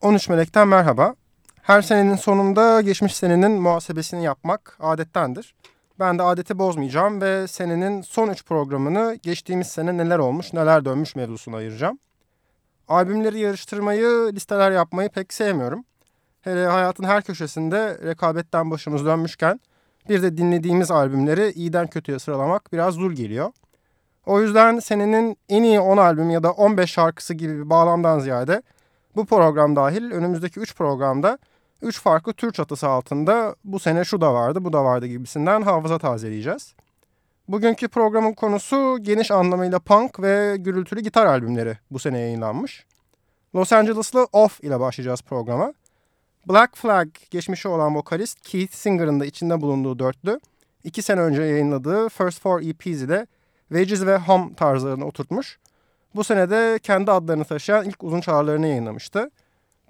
13 Melek'ten merhaba. Her senenin sonunda geçmiş senenin muhasebesini yapmak adettendir. Ben de adeti bozmayacağım ve senenin son 3 programını geçtiğimiz sene neler olmuş neler dönmüş mevzusuna ayıracağım. Albümleri yarıştırmayı, listeler yapmayı pek sevmiyorum. Hele hayatın her köşesinde rekabetten başımız dönmüşken bir de dinlediğimiz albümleri iyiden kötüye sıralamak biraz zul geliyor. O yüzden senenin en iyi 10 albüm ya da 15 şarkısı gibi bir bağlamdan ziyade bu program dahil önümüzdeki 3 programda 3 farklı tür çatısı altında bu sene şu da vardı bu da vardı gibisinden hafıza tazeleyeceğiz. Bugünkü programın konusu geniş anlamıyla punk ve gürültülü gitar albümleri bu sene yayınlanmış. Los Angeles'lı Off ile başlayacağız programa. Black Flag geçmişi olan vokalist Keith Singer'ın da içinde bulunduğu dörtlü, iki sene önce yayınladığı First Four EP'si de Wages ve Home tarzlarını oturtmuş. Bu sene de kendi adlarını taşıyan ilk uzun çağrılarını yayınlamıştı.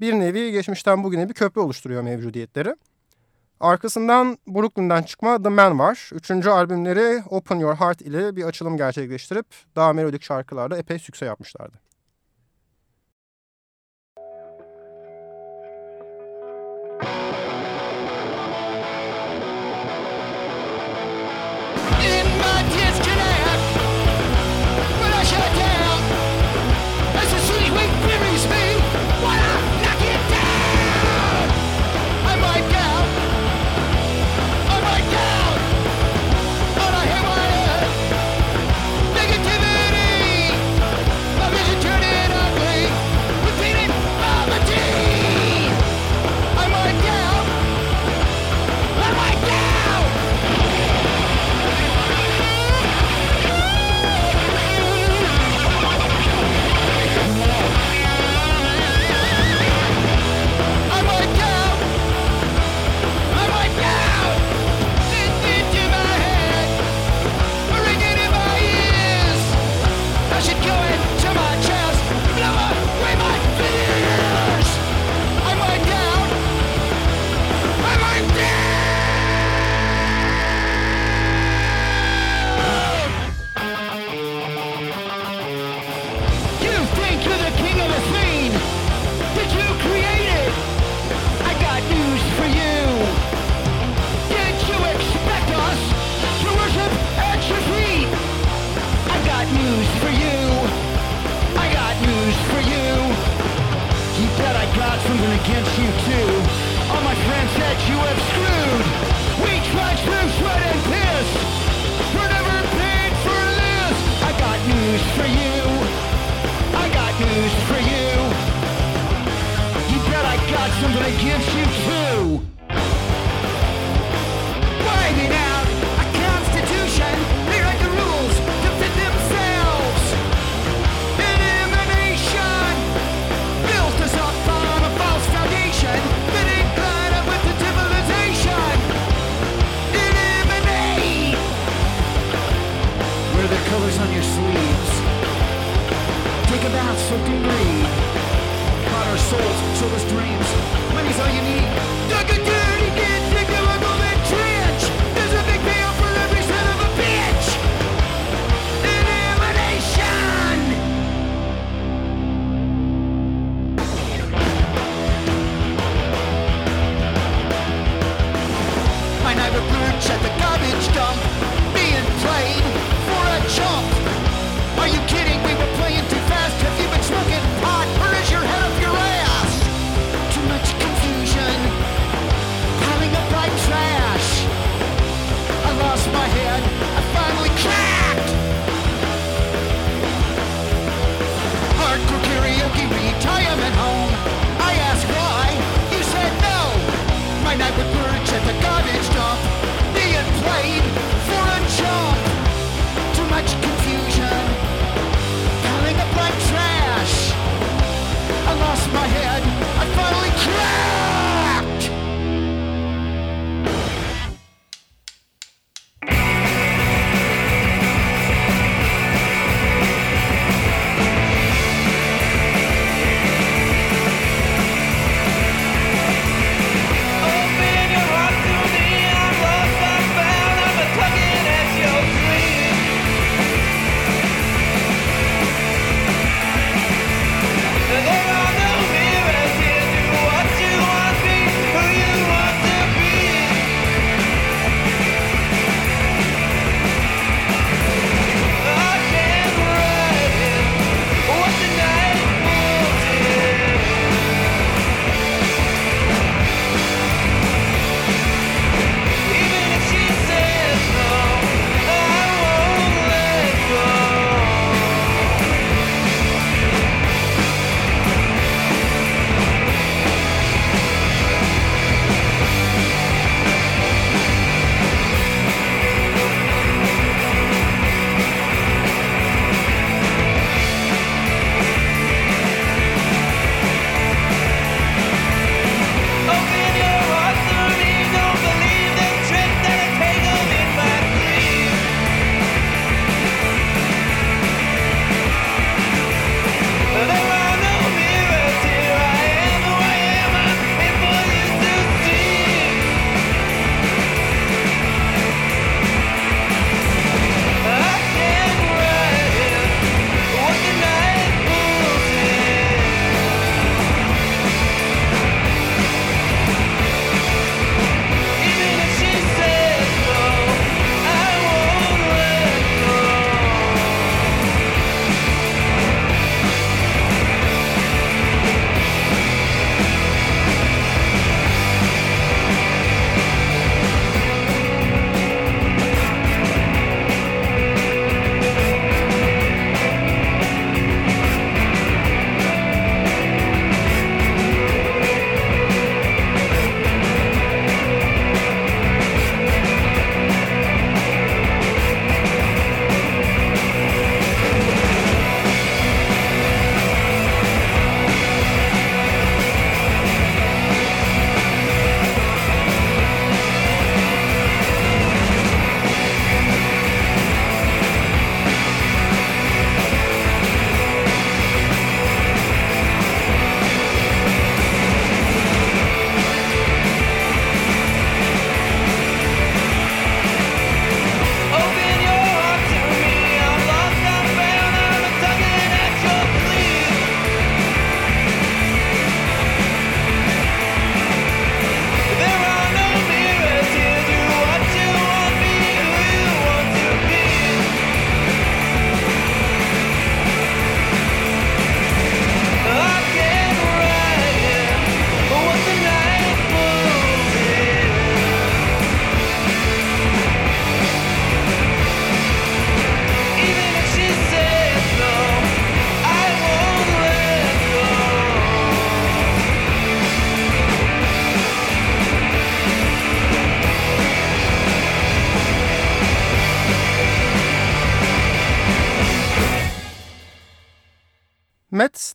Bir nevi geçmişten bugüne bir köprü oluşturuyor mevcudiyetleri. Arkasından Brooklyn'den çıkma The Man var. Üçüncü albümleri Open Your Heart ile bir açılım gerçekleştirip daha melodik şarkılarda epey sükse yapmışlardı.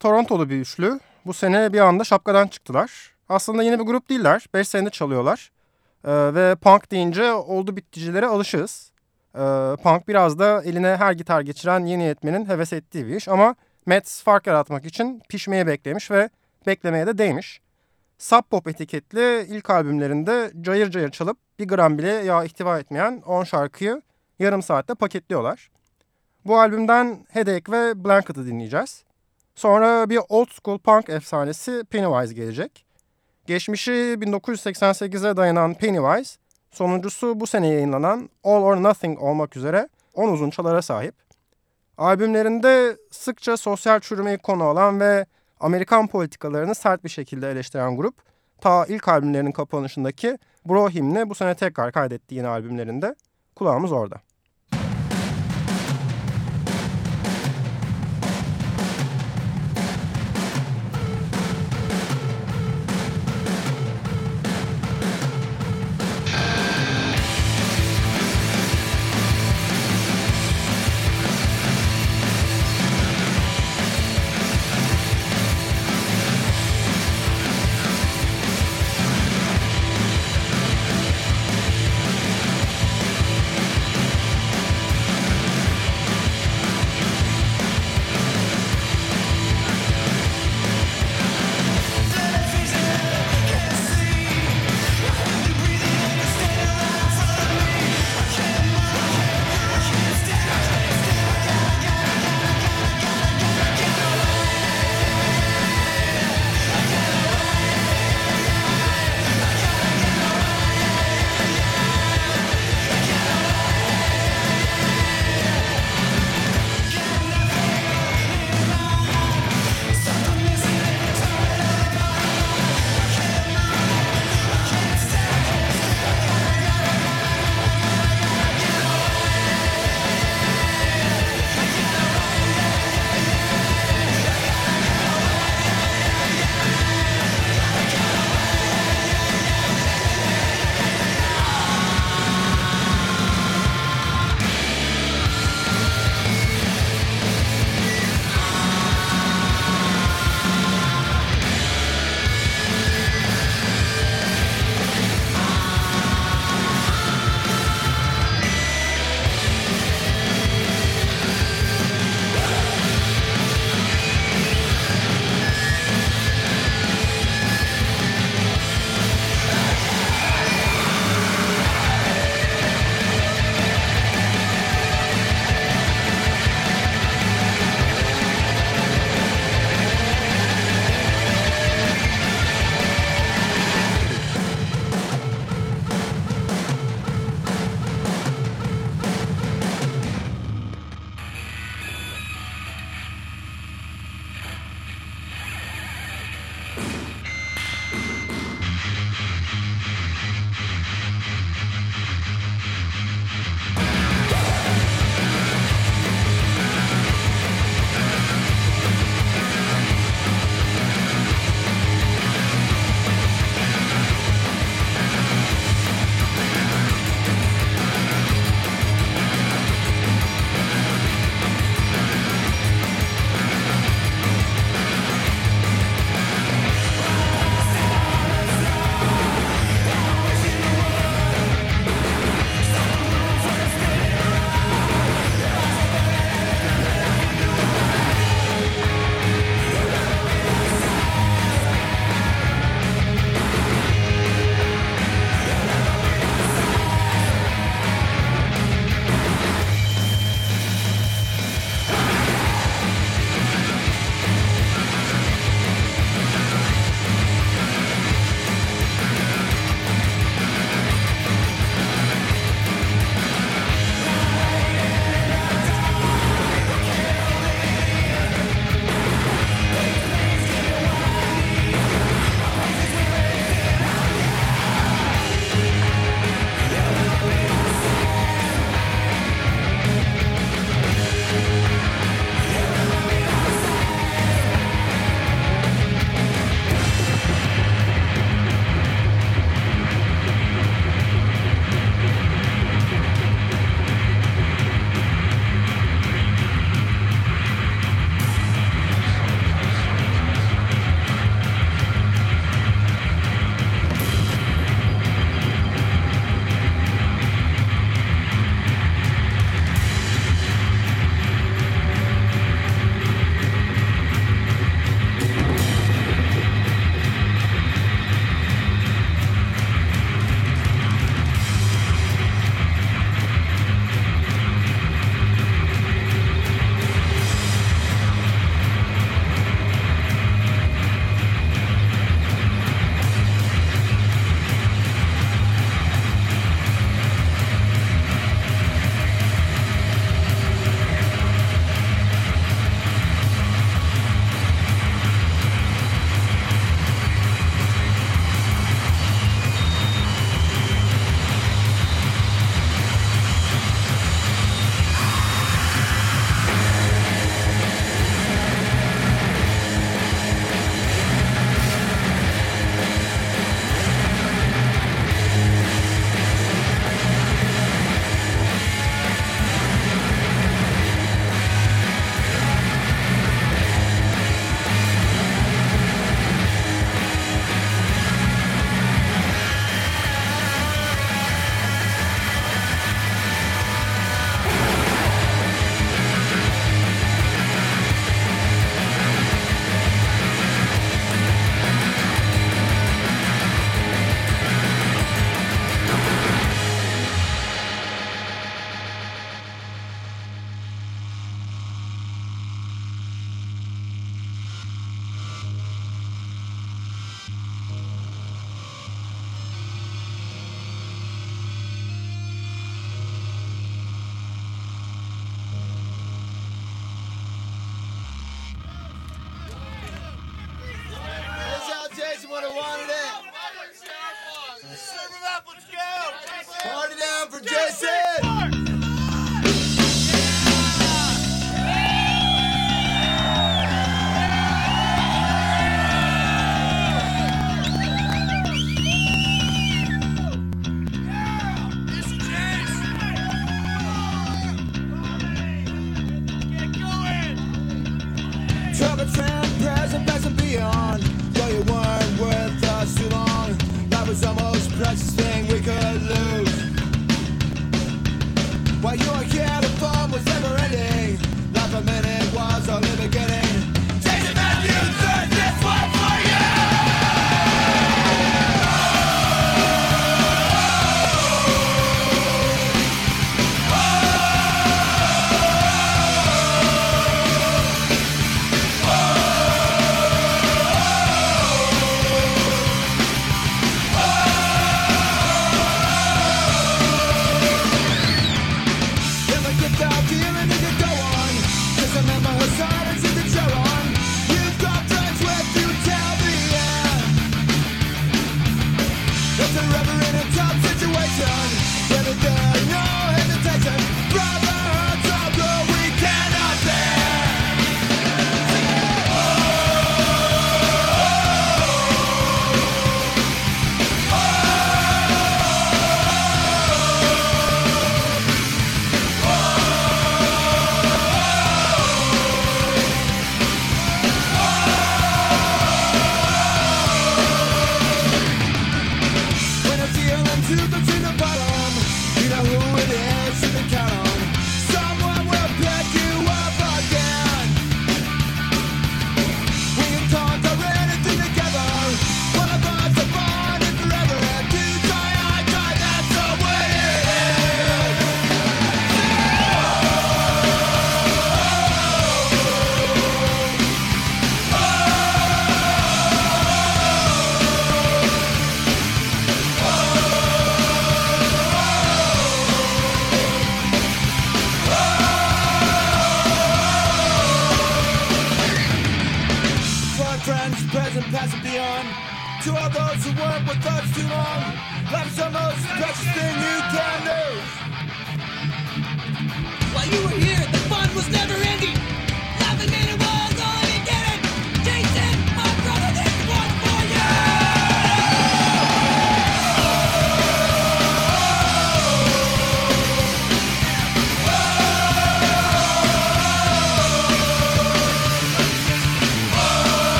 Torontolu bir üçlü. Bu sene bir anda şapkadan çıktılar. Aslında yeni bir grup değiller. 5 senedir çalıyorlar. Ee, ve punk deyince oldu biticilere alışığız. Ee, punk biraz da eline her gitar geçiren yeni yetmenin heves ettiği bir iş. Ama Mets fark yaratmak için pişmeye beklemiş ve beklemeye de değmiş. Sub Pop etiketli ilk albümlerinde cayır cayır çalıp bir gram bile yağ ihtiva etmeyen 10 şarkıyı yarım saatte paketliyorlar. Bu albümden Headache ve Blanket'ı dinleyeceğiz. Sonra bir old school punk efsanesi Pennywise gelecek. Geçmişi 1988'e dayanan Pennywise, sonuncusu bu sene yayınlanan All or Nothing olmak üzere 10 uzun çalara sahip. Albümlerinde sıkça sosyal çürümeyi konu alan ve Amerikan politikalarını sert bir şekilde eleştiren grup, ta ilk albümlerinin kapanışındaki Bro himni bu sene tekrar kaydetti yeni albümlerinde. Kulağımız orada.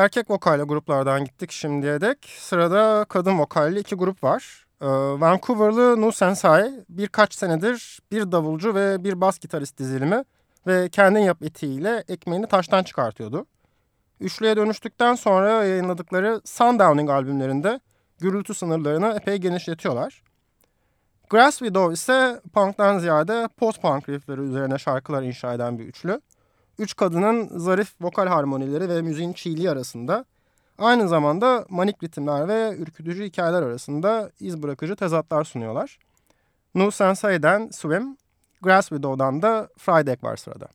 Erkek vokalli gruplardan gittik şimdiye dek. Sırada kadın vokalli iki grup var. Ee, Vancouver'lı Nu Sensai birkaç senedir bir davulcu ve bir bas gitarist dizilimi ve kendin yap etiğiyle ekmeğini taştan çıkartıyordu. Üçlüye dönüştükten sonra yayınladıkları Sundowning albümlerinde gürültü sınırlarını epey genişletiyorlar. Grass Widow ise punk'tan ziyade post-punk riffleri üzerine şarkılar inşa eden bir üçlü. Üç kadının zarif vokal harmonileri ve müziğin çiğliği arasında aynı zamanda manik ritimler ve ürkütücü hikayeler arasında iz bırakıcı tezatlar sunuyorlar. Nu Sensei'den Swim, Grass Widow'dan da Friday var sırada.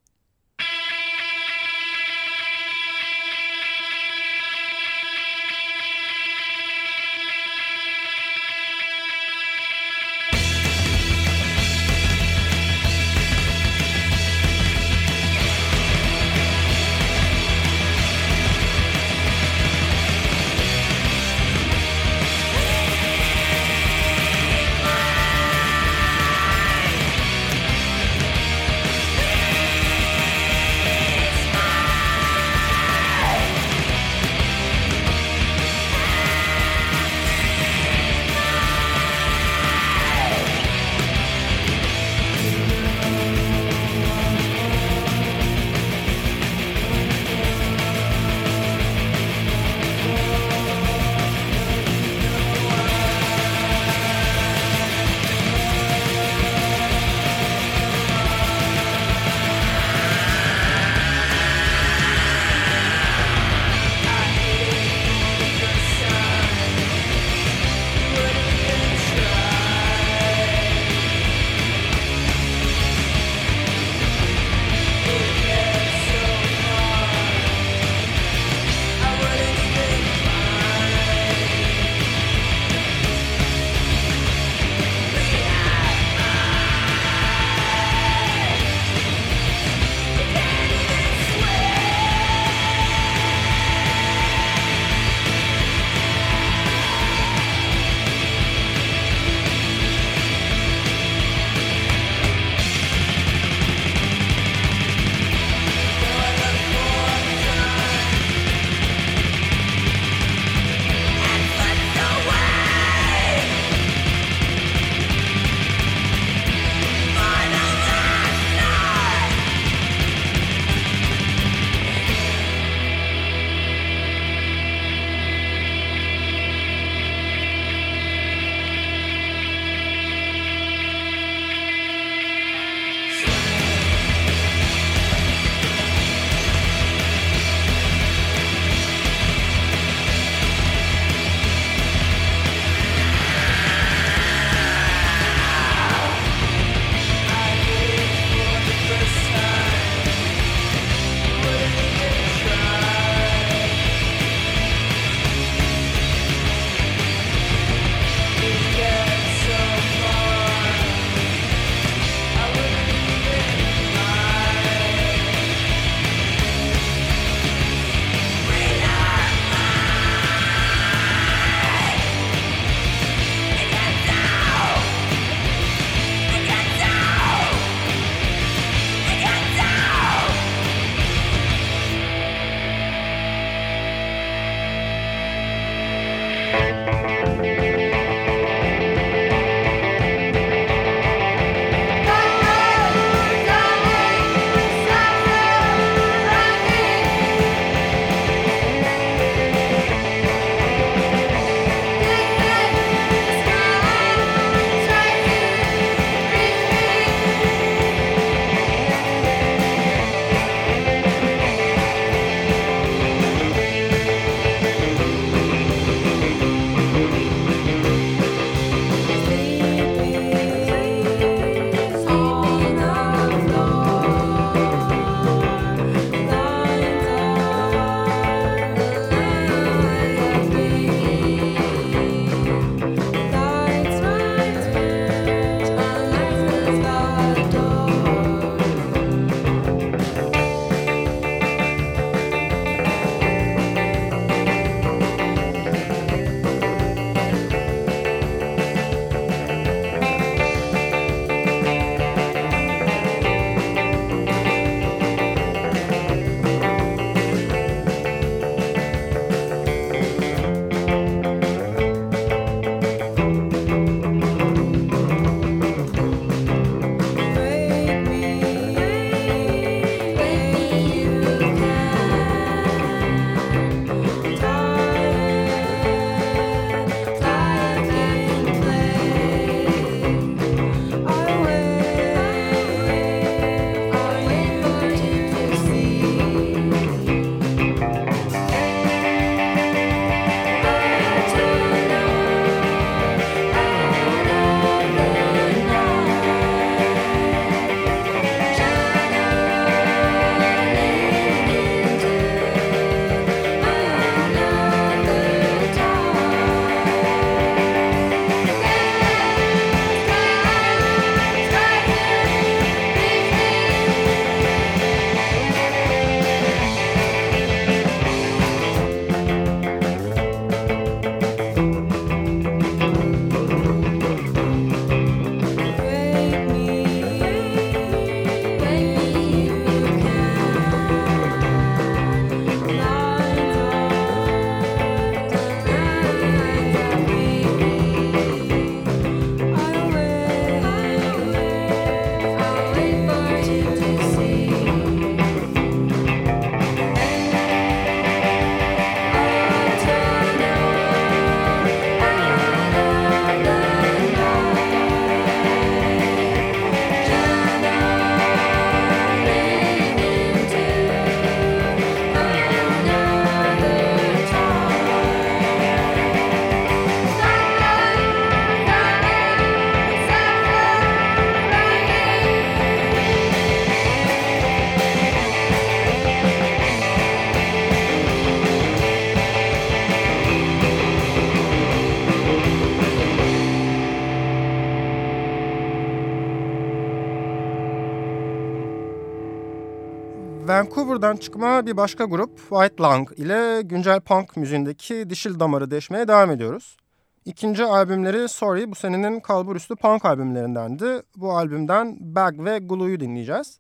Vancouver'dan çıkma bir başka grup White Lung ile güncel punk müziğindeki dişil damarı deşmeye devam ediyoruz. İkinci albümleri Sorry bu senenin kalburüstü punk albümlerindendi. Bu albümden Bag ve Glue'yu dinleyeceğiz.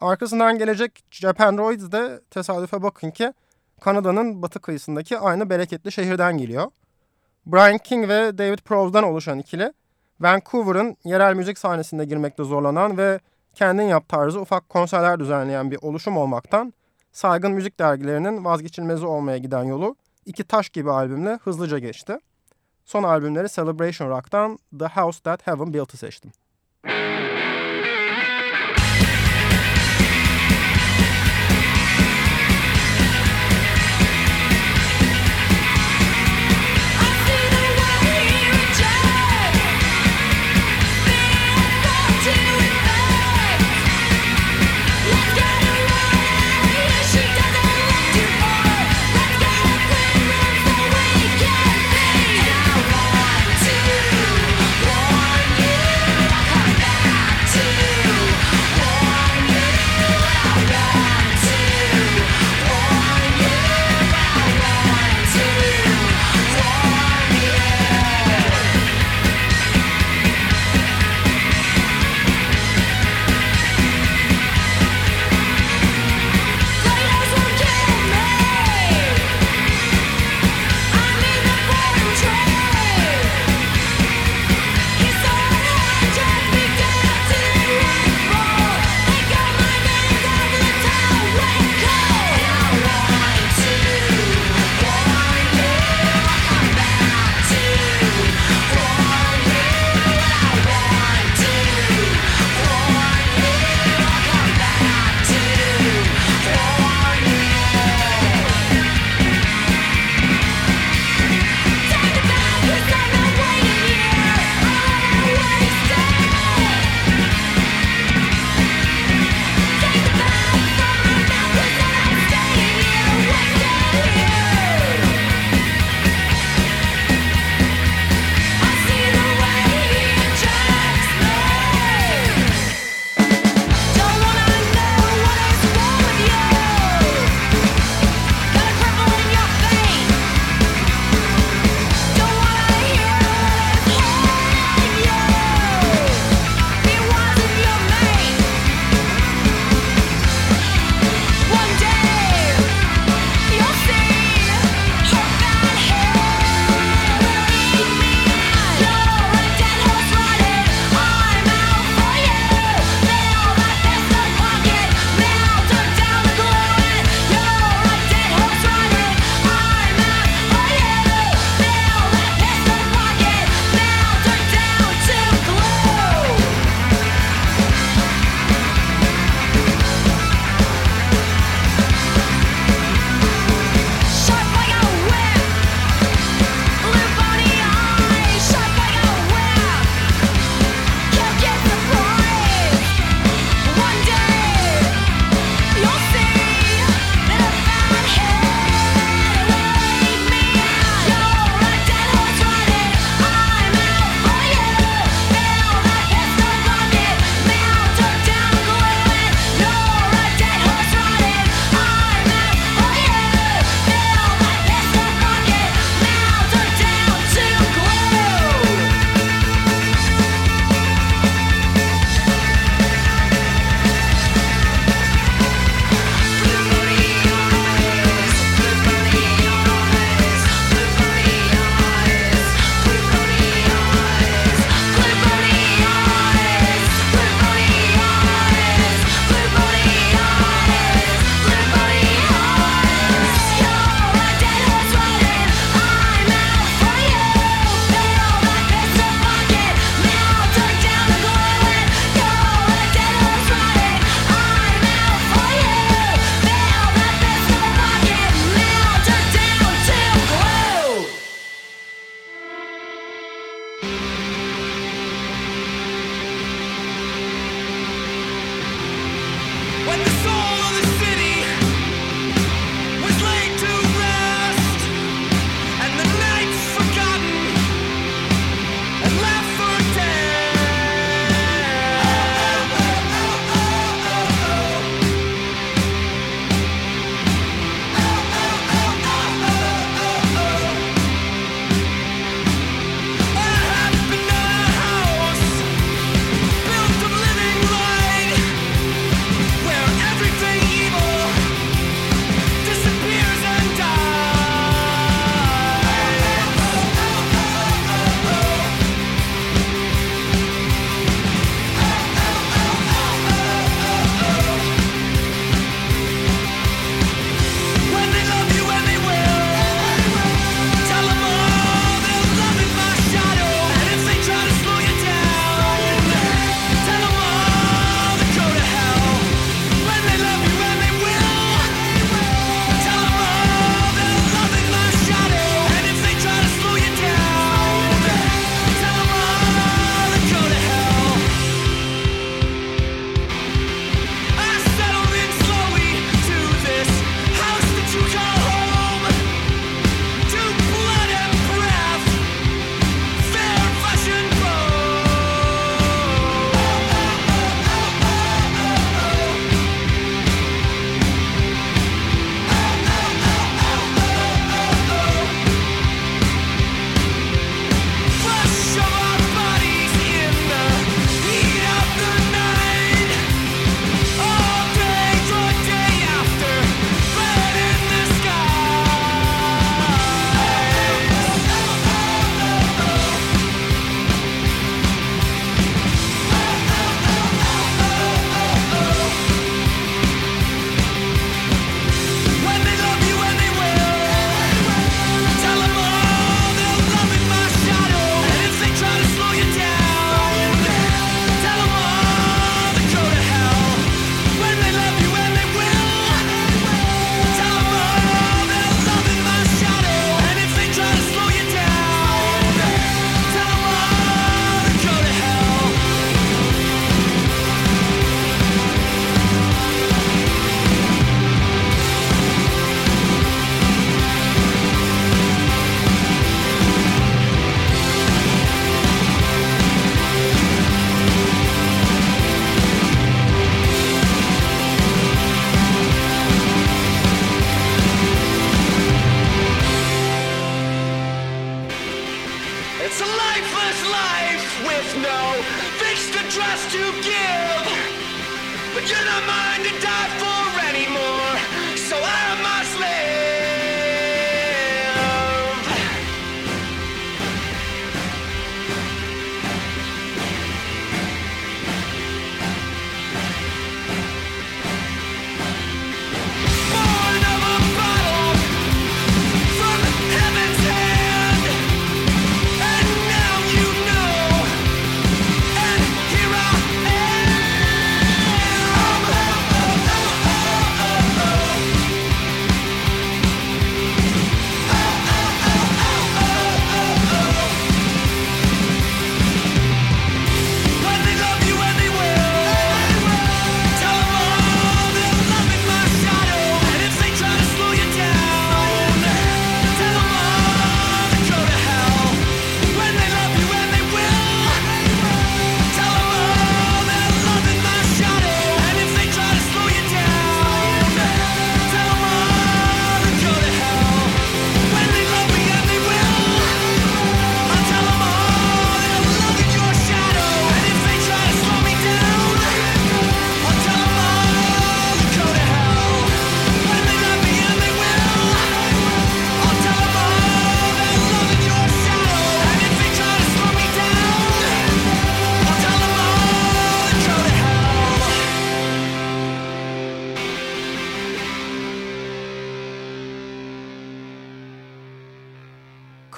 Arkasından gelecek Japanoids de tesadüfe bakın ki Kanada'nın batı kıyısındaki aynı bereketli şehirden geliyor. Brian King ve David Prowse'dan oluşan ikili, Vancouver'ın yerel müzik sahnesinde girmekte zorlanan ve kendin yap tarzı ufak konserler düzenleyen bir oluşum olmaktan saygın müzik dergilerinin vazgeçilmezi olmaya giden yolu iki taş gibi albümle hızlıca geçti. Son albümleri Celebration Rock'tan The House That Heaven Built'ı seçtim.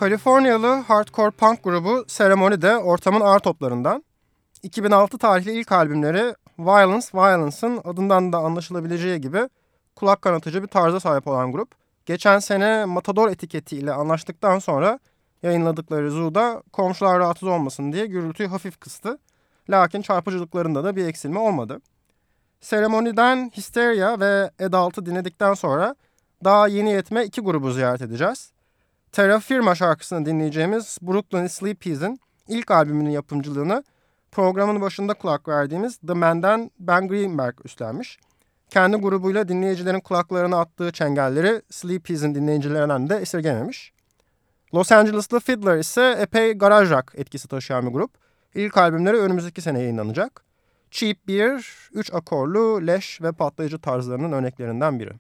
Kaliforniyalı hardcore punk grubu Ceremony de ortamın ağır toplarından. 2006 tarihli ilk albümleri Violence Violence'ın adından da anlaşılabileceği gibi kulak kanatıcı bir tarza sahip olan grup. Geçen sene Matador etiketiyle anlaştıktan sonra yayınladıkları Zoo'da komşular rahatsız olmasın diye gürültüyü hafif kıstı. Lakin çarpıcılıklarında da bir eksilme olmadı. Seremoniden Hysteria ve Adult'ı dinledikten sonra daha yeni yetme iki grubu ziyaret edeceğiz. Terra Firma şarkısını dinleyeceğimiz Brooklyn Sleepies'in ilk albümünün yapımcılığını programın başında kulak verdiğimiz The Man'den Ben Greenberg üstlenmiş. Kendi grubuyla dinleyicilerin kulaklarına attığı çengelleri Sleepies'in dinleyicilerinden de esirgememiş. Los Angeles'lı Fiddler ise epey garaj rock etkisi taşıyan bir grup. İlk albümleri önümüzdeki sene yayınlanacak. Cheap Beer, 3 akorlu, leş ve patlayıcı tarzlarının örneklerinden biri.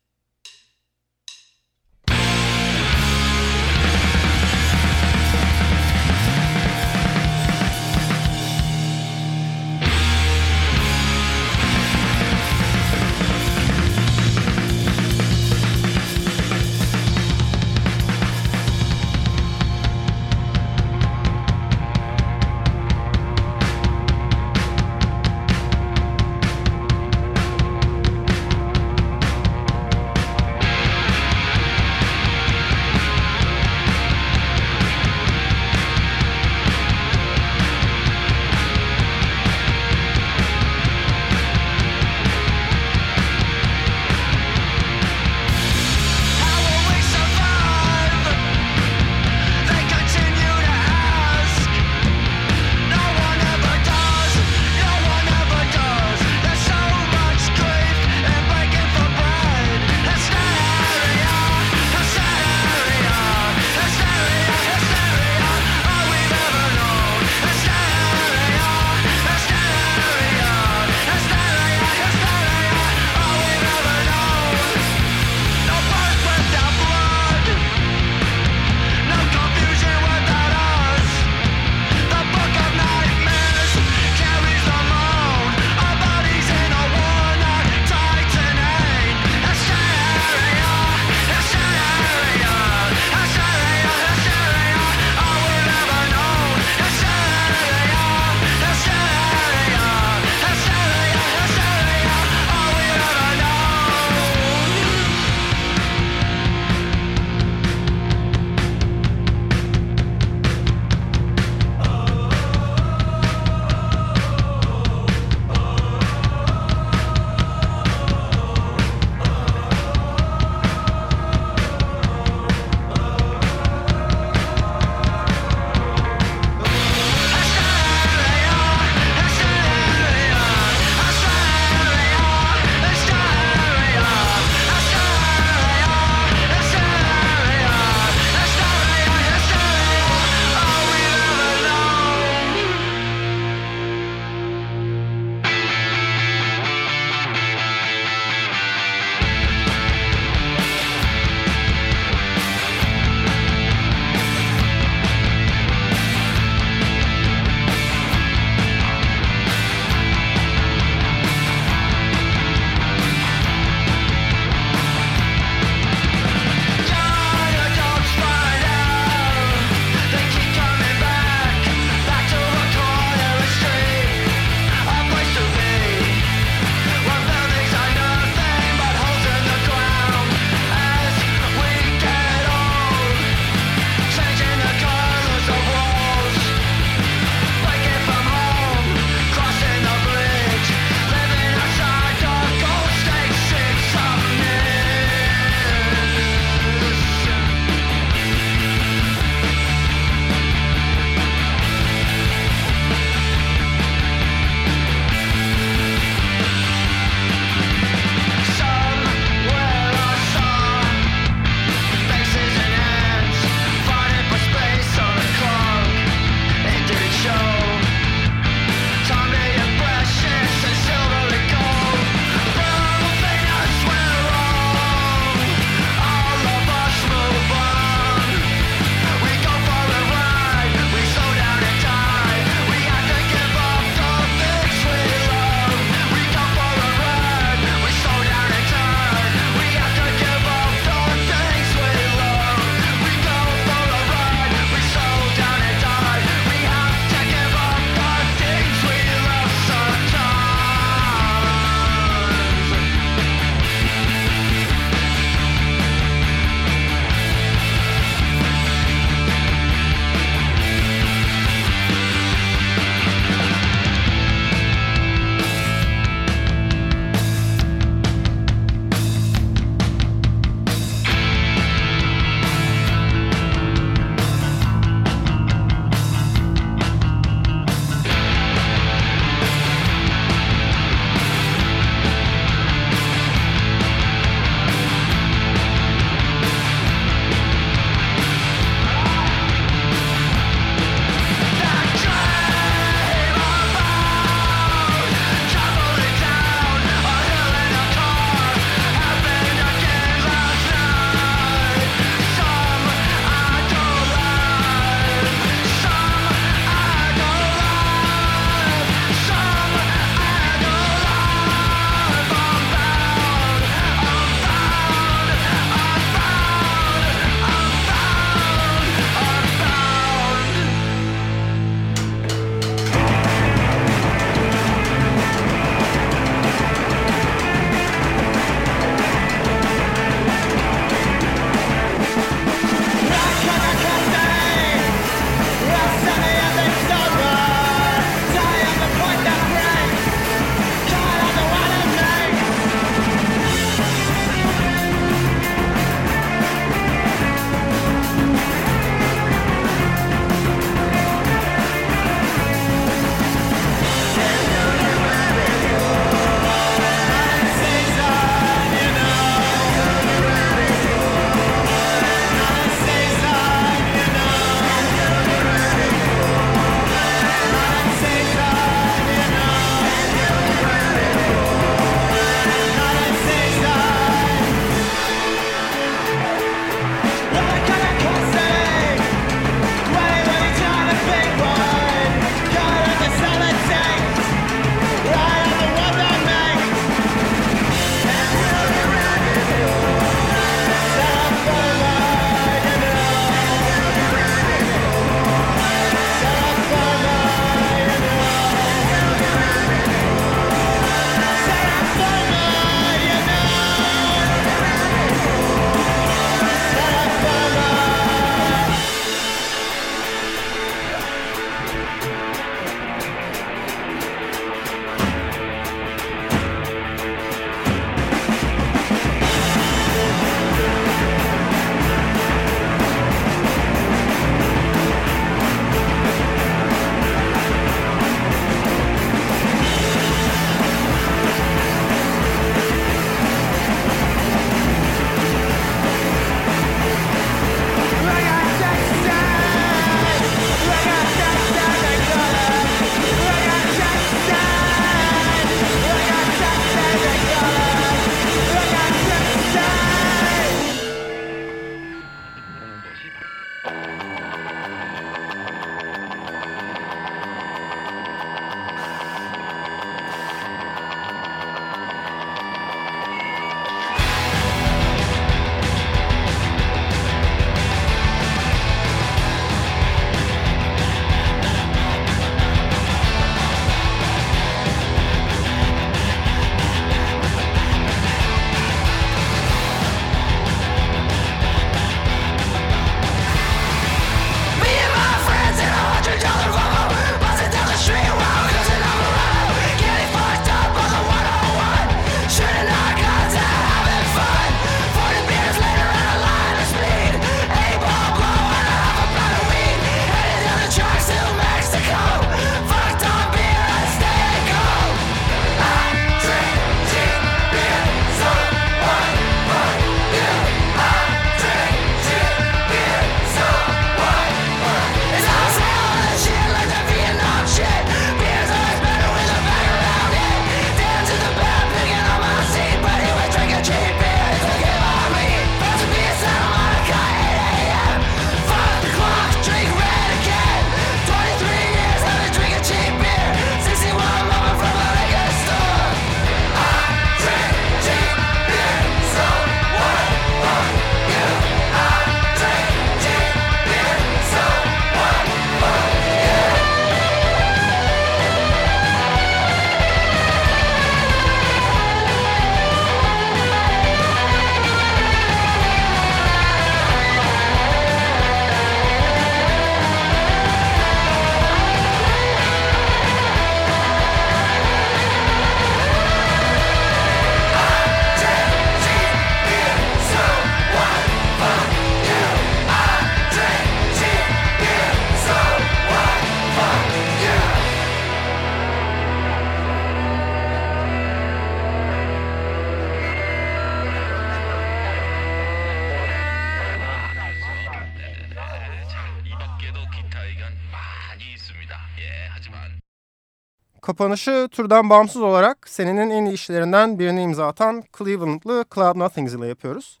Kapanışı türden bağımsız olarak senenin en iyi işlerinden birini imza atan Cleveland'lı Cloud Nothings ile yapıyoruz.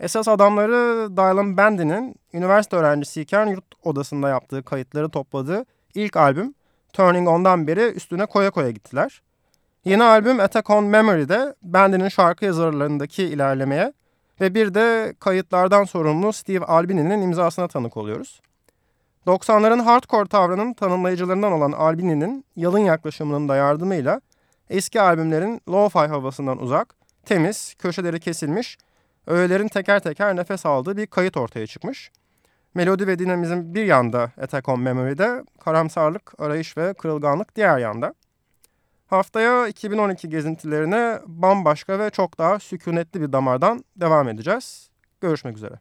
Esas adamları Dylan Bandy'nin üniversite öğrencisiyken yurt odasında yaptığı kayıtları topladığı ilk albüm Turning On'dan beri üstüne koya koya gittiler. Yeni albüm Attack on Memory'de Bandy'nin şarkı yazarlarındaki ilerlemeye ve bir de kayıtlardan sorumlu Steve Albini'nin imzasına tanık oluyoruz. 90'ların hardcore tavrının tanımlayıcılarından olan Albini'nin yalın yaklaşımının da yardımıyla eski albümlerin lo-fi havasından uzak, temiz, köşeleri kesilmiş, öğelerin teker teker nefes aldığı bir kayıt ortaya çıkmış. Melodi ve dinamizm bir yanda Attack on Memory'de, karamsarlık, arayış ve kırılganlık diğer yanda. Haftaya 2012 gezintilerine bambaşka ve çok daha sükunetli bir damardan devam edeceğiz. Görüşmek üzere.